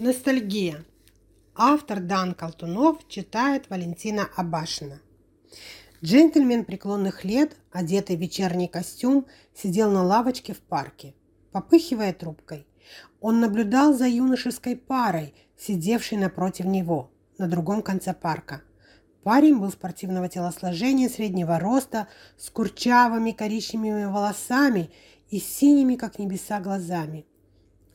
Ностальгия. Автор Дан Колтунов читает Валентина Абашина. Джентльмен преклонных лет, одетый в вечерний костюм, сидел на лавочке в парке, попыхивая трубкой. Он наблюдал за юношеской парой, сидевшей напротив него, на другом конце парка. Парень был спортивного телосложения, среднего роста, с курчавыми коричневыми волосами и синими, как небеса, глазами.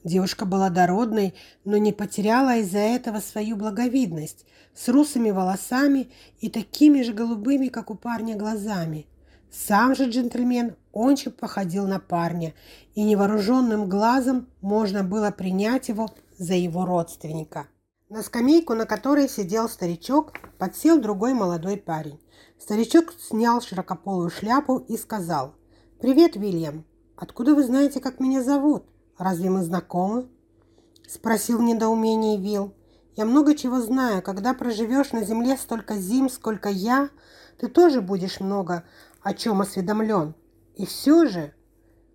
Девушка была дородной, но не потеряла из-за этого свою благовидность, с русыми волосами и такими же голубыми, как у парня, глазами. Сам же джентльмен очень походил на парня, и невооруженным глазом можно было принять его за его родственника. На скамейку, на которой сидел старичок, подсел другой молодой парень. Старичок снял широкополую шляпу и сказал, «Привет, Вильям. Откуда вы знаете, как меня зовут?» «Разве мы знакомы?» – спросил в недоумении Вил. «Я много чего знаю. Когда проживешь на земле столько зим, сколько я, ты тоже будешь много о чем осведомлен. И все же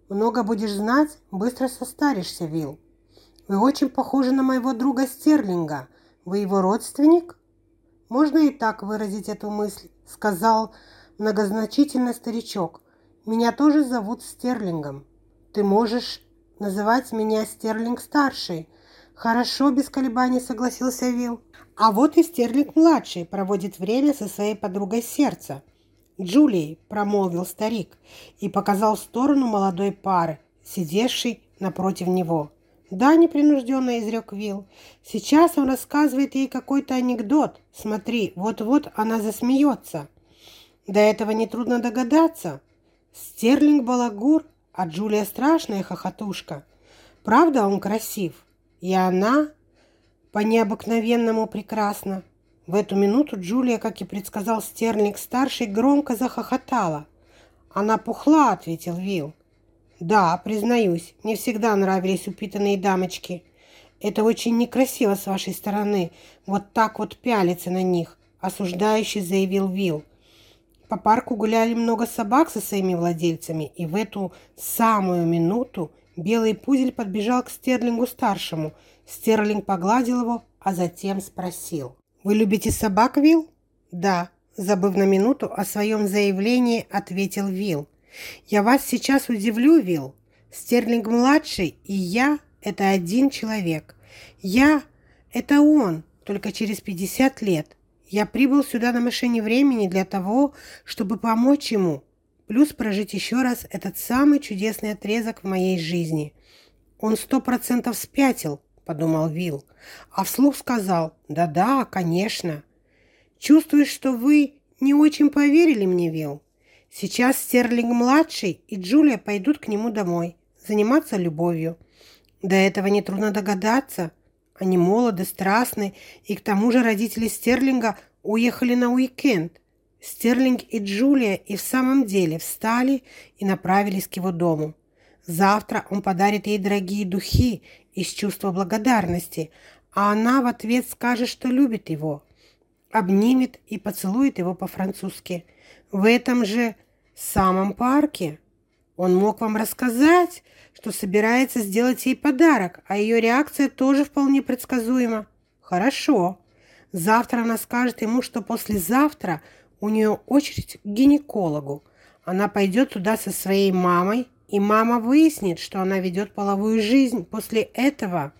много будешь знать, быстро состаришься, Вил. Вы очень похожи на моего друга Стерлинга. Вы его родственник?» «Можно и так выразить эту мысль», – сказал многозначительно старичок. «Меня тоже зовут Стерлингом. Ты можешь называть меня Стерлинг-старший». «Хорошо», – без колебаний согласился Вил. «А вот и Стерлинг-младший проводит время со своей подругой сердца». «Джулией», – промолвил старик и показал сторону молодой пары, сидевшей напротив него. «Да», – непринужденно изрек Вил. «Сейчас он рассказывает ей какой-то анекдот. Смотри, вот-вот она засмеется». До этого нетрудно догадаться. Стерлинг Балагур а Джулия страшная хохотушка. Правда, он красив. И она по необыкновенному прекрасна. В эту минуту Джулия, как и предсказал Стерлинг-старший, громко захохотала. «Она пухла», — ответил Вил. «Да, признаюсь, мне всегда нравились упитанные дамочки. Это очень некрасиво с вашей стороны, вот так вот пялиться на них», — осуждающий заявил Вил. По парку гуляли много собак со своими владельцами, и в эту самую минуту белый пудель подбежал к Стерлингу-старшему. Стерлинг погладил его, а затем спросил. «Вы любите собак, Вил?» «Да», забыв на минуту о своем заявлении, ответил Вил. «Я вас сейчас удивлю, Вил. Стерлинг-младший и я – это один человек. Я – это он, только через пятьдесят лет. Я прибыл сюда на машине времени для того, чтобы помочь ему, плюс прожить еще раз этот самый чудесный отрезок в моей жизни. Он сто процентов спятил, подумал Вил, а вслух сказал, да-да, конечно. Чувствую, что вы не очень поверили мне, Вил. Сейчас Стерлинг-младший и Джулия пойдут к нему домой, заниматься любовью. До этого нетрудно догадаться – они молоды, страстны, и к тому же родители Стерлинга уехали на уикенд. Стерлинг и Джулия и в самом деле встали и направились к его дому. Завтра он подарит ей дорогие духи из чувства благодарности, а она в ответ скажет, что любит его. Обнимет и поцелует его по-французски. В этом же самом парке. Он мог вам рассказать, что собирается сделать ей подарок, а ее реакция тоже вполне предсказуема. Хорошо. Завтра она скажет ему, что послезавтра у нее очередь к гинекологу. Она пойдет туда со своей мамой, и мама выяснит, что она ведет половую жизнь. После этого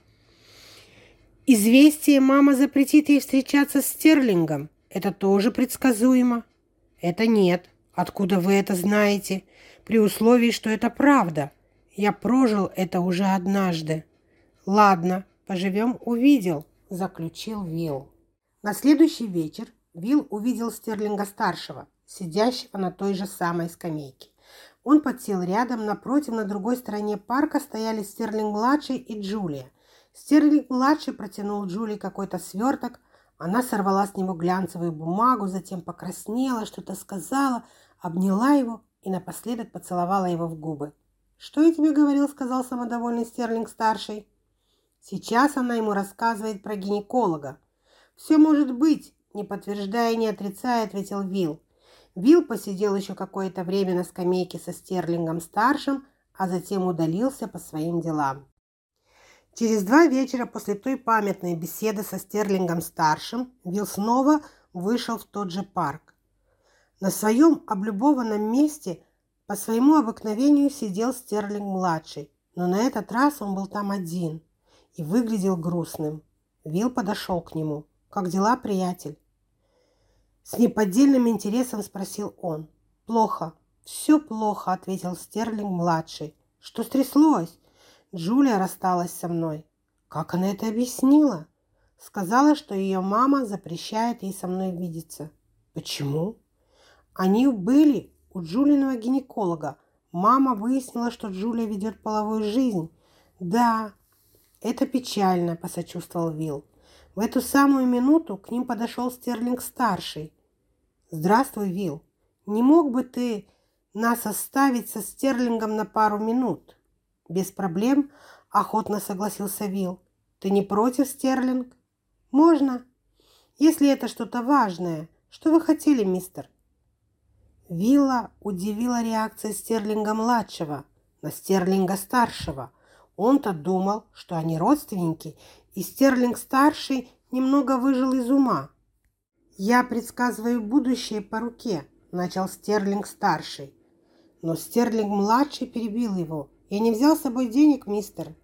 известие мама запретит ей встречаться с Стерлингом. Это тоже предсказуемо. Это нет. Откуда вы это знаете? при условии, что это правда. Я прожил это уже однажды. Ладно, поживем, увидел, заключил Вилл. На следующий вечер Вилл увидел Стерлинга-старшего, сидящего на той же самой скамейке. Он подсел рядом, напротив, на другой стороне парка стояли Стерлинг-младший и Джулия. Стерлинг-младший протянул Джулии какой-то сверток, она сорвала с него глянцевую бумагу, затем покраснела, что-то сказала, обняла его и напоследок поцеловала его в губы. «Что я тебе говорил?» – сказал самодовольный Стерлинг-старший. Сейчас она ему рассказывает про гинеколога. «Все может быть», – не подтверждая и не отрицая, ответил Вилл. Вилл посидел еще какое-то время на скамейке со Стерлингом-старшим, а затем удалился по своим делам. Через два вечера после той памятной беседы со Стерлингом-старшим Вилл снова вышел в тот же парк. На своем облюбованном месте по своему обыкновению сидел Стерлинг-младший, но на этот раз он был там один и выглядел грустным. Вилл подошел к нему. «Как дела, приятель?» С неподдельным интересом спросил он. «Плохо. Все плохо», — ответил Стерлинг-младший. «Что стряслось?» Джулия рассталась со мной. Как она это объяснила? Сказала, что ее мама запрещает ей со мной видеться. Почему? Они были у Джулиного гинеколога. Мама выяснила, что Джулия ведет половую жизнь. Да, это печально, посочувствовал Вилл. В эту самую минуту к ним подошел Стерлинг-старший. «Здравствуй, Вилл. Не мог бы ты нас оставить со Стерлингом на пару минут?» «Без проблем», – охотно согласился Вилл. «Ты не против, Стерлинг?» «Можно. Если это что-то важное. Что вы хотели, мистер?» Вилла удивила реакция Стерлинга-младшего на Стерлинга-старшего. Он-то думал, что они родственники, и Стерлинг-старший немного выжил из ума. «Я предсказываю будущее по руке», – начал Стерлинг-старший. Но Стерлинг-младший перебил его – я не взял с собой денег, мистер.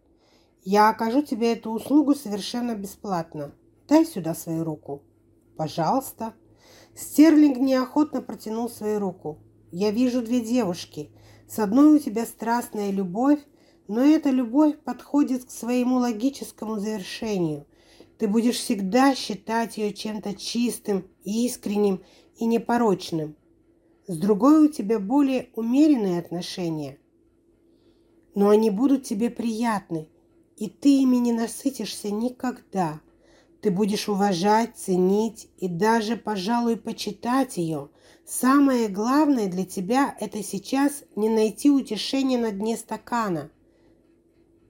Я окажу тебе эту услугу совершенно бесплатно. Дай сюда свою руку. Пожалуйста. Стерлинг неохотно протянул свою руку. Я вижу две девушки. С одной у тебя страстная любовь, но эта любовь подходит к своему логическому завершению. Ты будешь всегда считать ее чем-то чистым, искренним и непорочным. С другой у тебя более умеренные отношения но они будут тебе приятны, и ты ими не насытишься никогда. Ты будешь уважать, ценить и даже, пожалуй, почитать ее. Самое главное для тебя – это сейчас не найти утешения на дне стакана.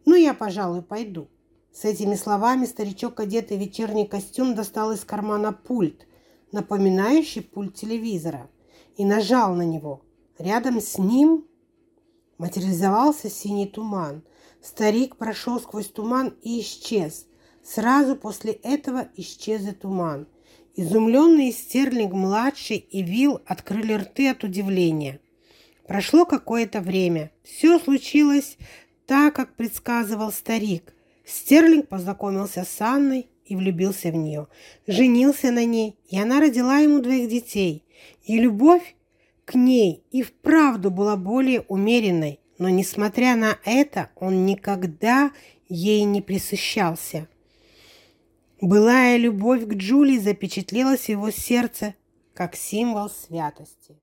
Ну, я, пожалуй, пойду. С этими словами старичок, одетый в вечерний костюм, достал из кармана пульт, напоминающий пульт телевизора, и нажал на него. Рядом с ним материализовался синий туман. Старик прошел сквозь туман и исчез. Сразу после этого исчез и туман. Изумленные Стерлинг-младший и Вилл открыли рты от удивления. Прошло какое-то время. Все случилось так, как предсказывал старик. Стерлинг познакомился с Анной и влюбился в нее. Женился на ней, и она родила ему двоих детей. И любовь к ней и вправду была более умеренной, но, несмотря на это, он никогда ей не присыщался. Былая любовь к Джулии запечатлелась в его сердце как символ святости.